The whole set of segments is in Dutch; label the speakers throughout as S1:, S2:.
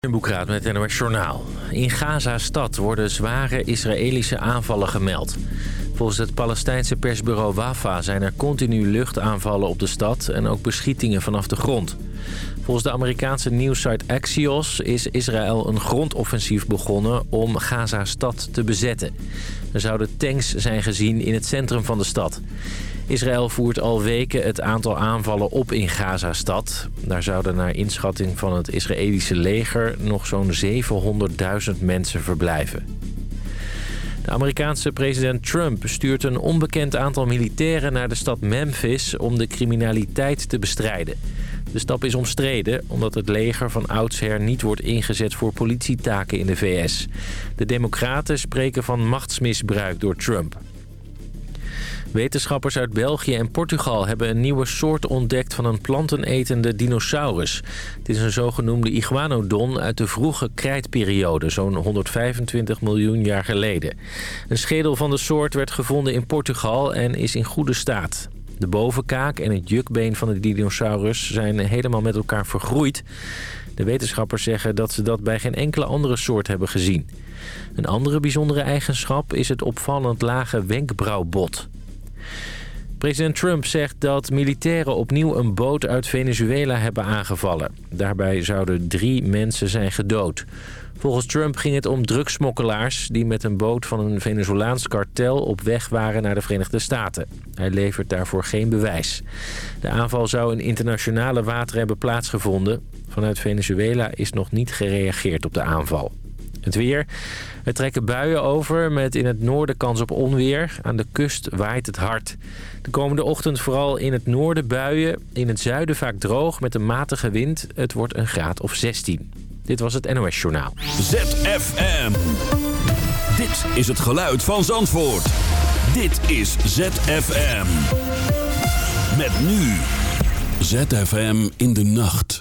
S1: Een boekraad met het NOS Journaal. In Gaza-stad worden zware Israëlische aanvallen gemeld. Volgens het Palestijnse persbureau Wafa zijn er continu luchtaanvallen op de stad... en ook beschietingen vanaf de grond. Volgens de Amerikaanse nieuwssite Axios is Israël een grondoffensief begonnen... om Gaza-stad te bezetten. Er zouden tanks zijn gezien in het centrum van de stad. Israël voert al weken het aantal aanvallen op in Gaza-stad. Daar zouden naar inschatting van het Israëlische leger nog zo'n 700.000 mensen verblijven. De Amerikaanse president Trump stuurt een onbekend aantal militairen naar de stad Memphis om de criminaliteit te bestrijden. De stap is omstreden omdat het leger van oudsher niet wordt ingezet voor politietaken in de VS. De democraten spreken van machtsmisbruik door Trump. Wetenschappers uit België en Portugal hebben een nieuwe soort ontdekt van een plantenetende dinosaurus. Het is een zogenoemde iguanodon uit de vroege krijtperiode, zo'n 125 miljoen jaar geleden. Een schedel van de soort werd gevonden in Portugal en is in goede staat. De bovenkaak en het jukbeen van de dinosaurus zijn helemaal met elkaar vergroeid. De wetenschappers zeggen dat ze dat bij geen enkele andere soort hebben gezien. Een andere bijzondere eigenschap is het opvallend lage wenkbrauwbot. President Trump zegt dat militairen opnieuw een boot uit Venezuela hebben aangevallen. Daarbij zouden drie mensen zijn gedood. Volgens Trump ging het om drugsmokkelaars die met een boot van een Venezolaans kartel op weg waren naar de Verenigde Staten. Hij levert daarvoor geen bewijs. De aanval zou in internationale wateren hebben plaatsgevonden. Vanuit Venezuela is nog niet gereageerd op de aanval. Het weer. Er trekken buien over met in het noorden kans op onweer. Aan de kust waait het hard. De komende ochtend vooral in het noorden buien. In het zuiden vaak droog met een matige wind. Het wordt een graad of 16. Dit was het NOS Journaal.
S2: ZFM. Dit is het geluid van Zandvoort. Dit is ZFM. Met nu. ZFM in de nacht.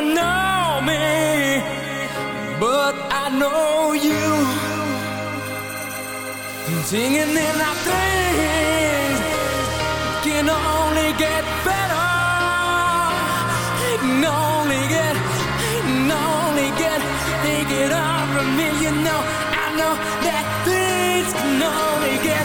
S3: do know me, but I know you. Singing in our things can only get better. It can only get, it can only get, take it all from me. You know, I know that things can only get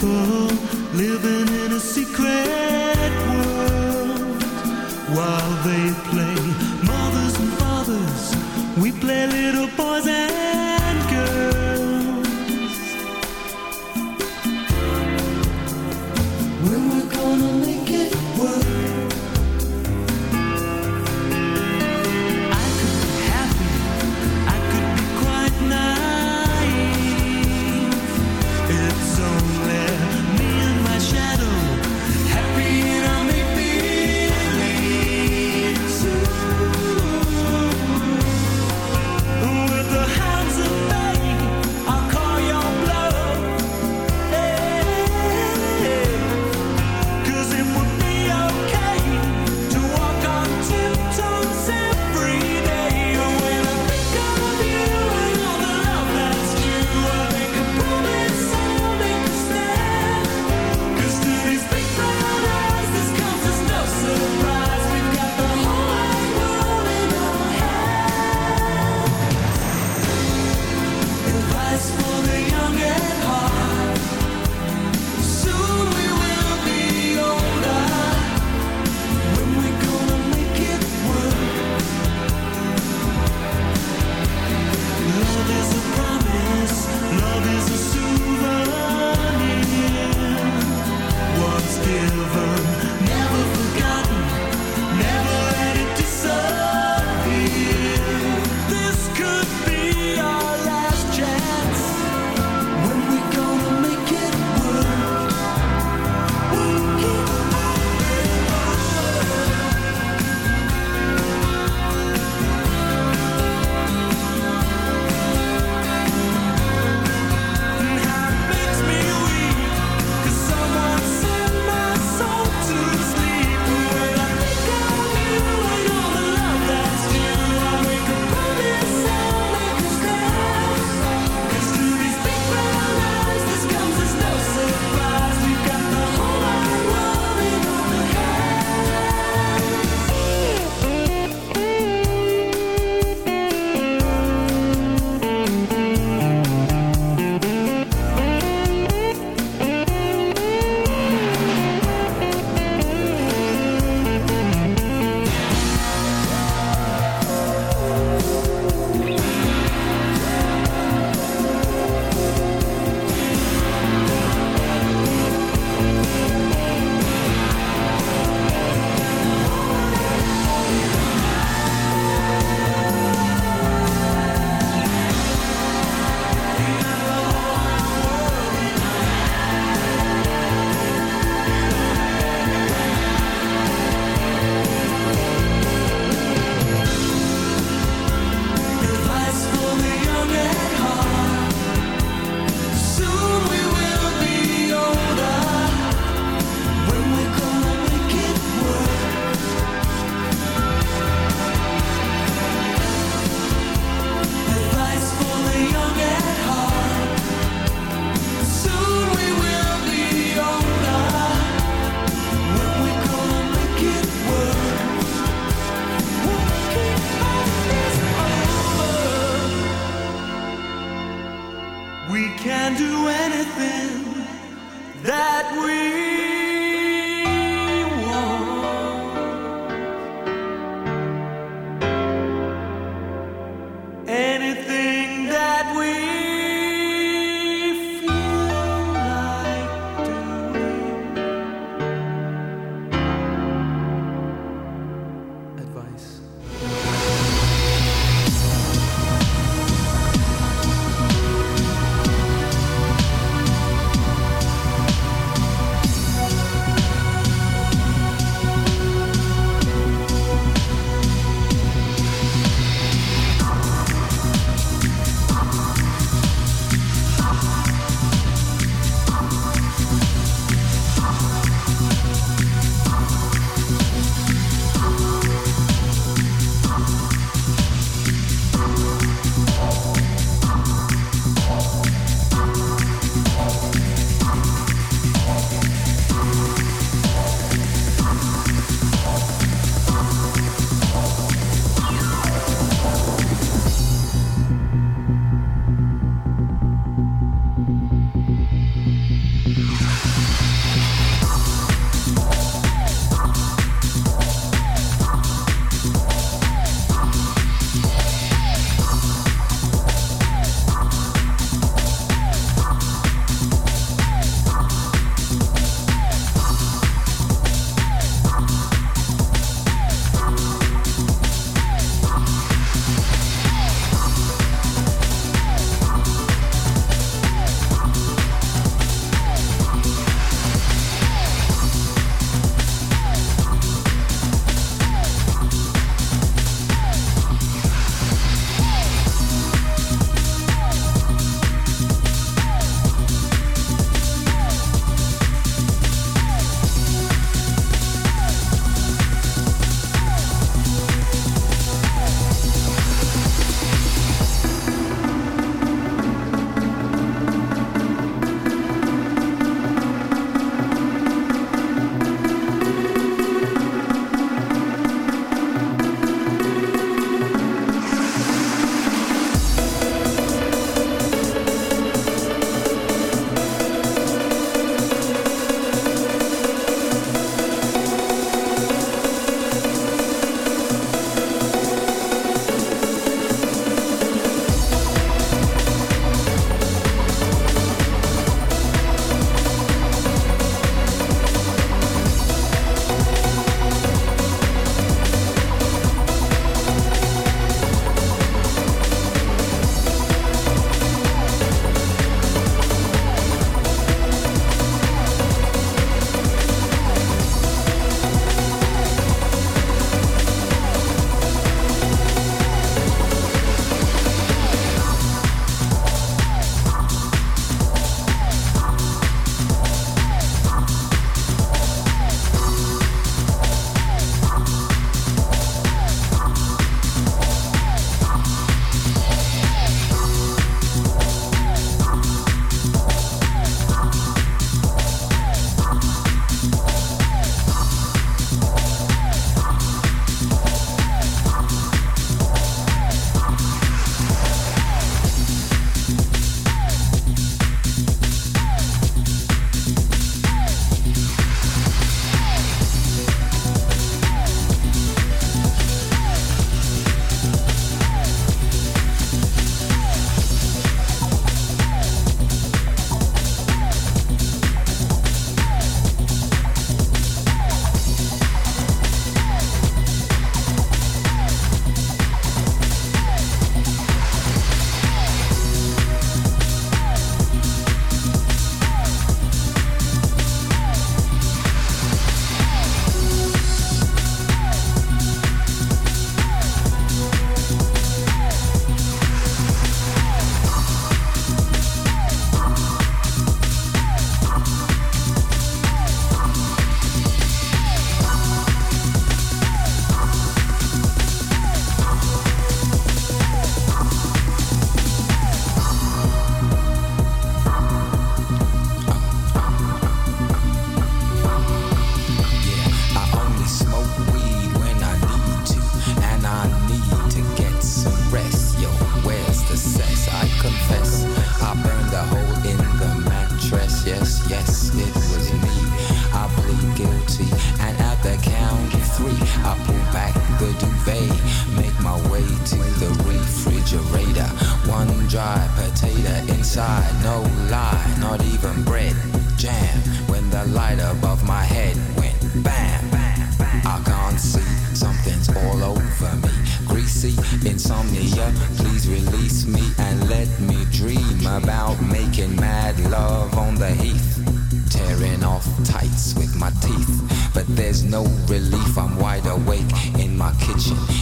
S3: people living.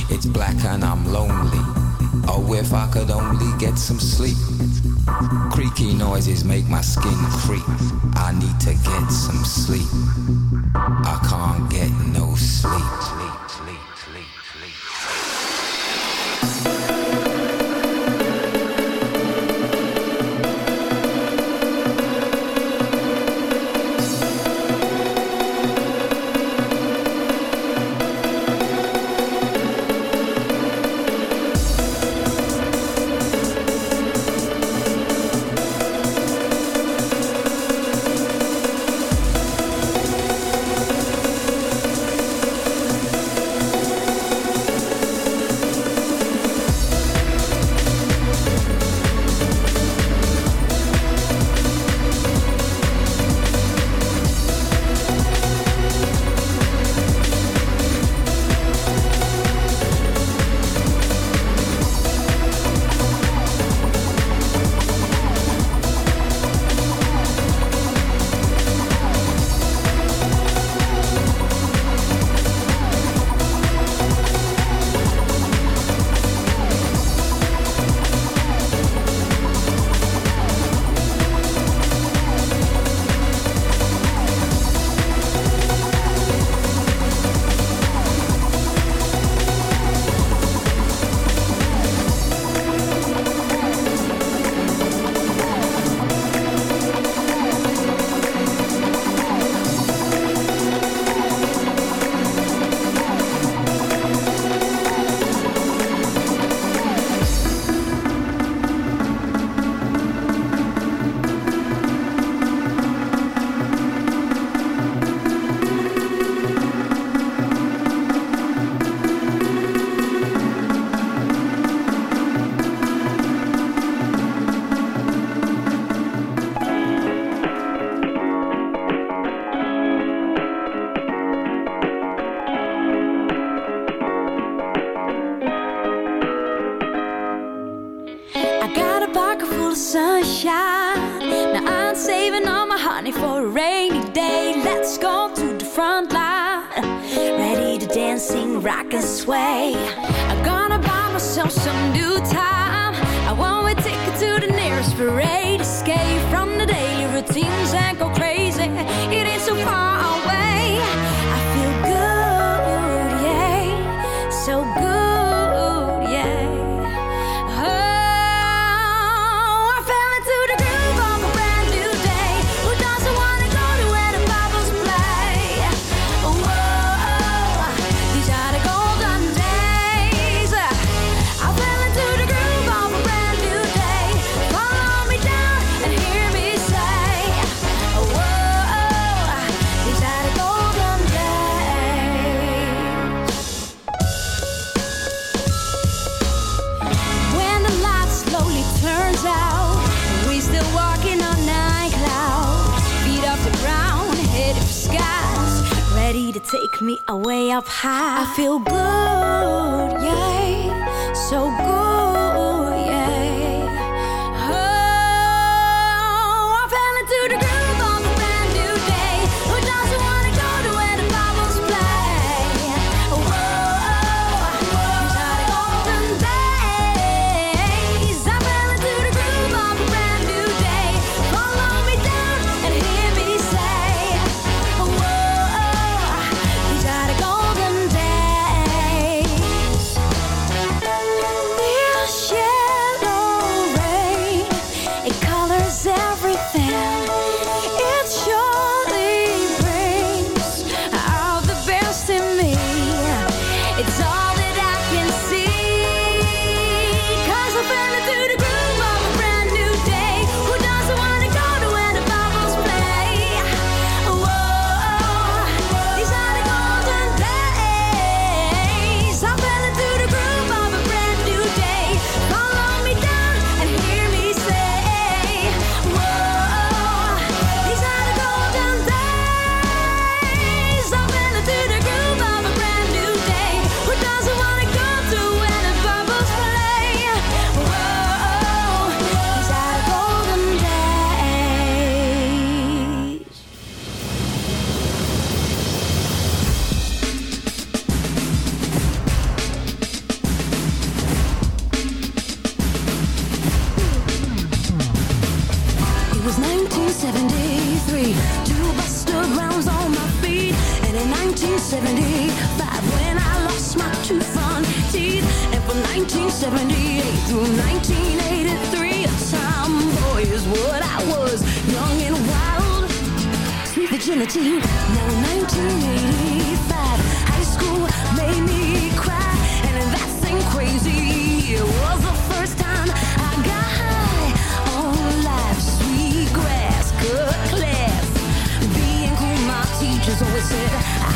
S3: It's
S4: black and I'm lonely. Oh, if I could only get some sleep. Creaky noises make my skin creep. I need to get some sleep. I can't get no sleep.
S5: was it? I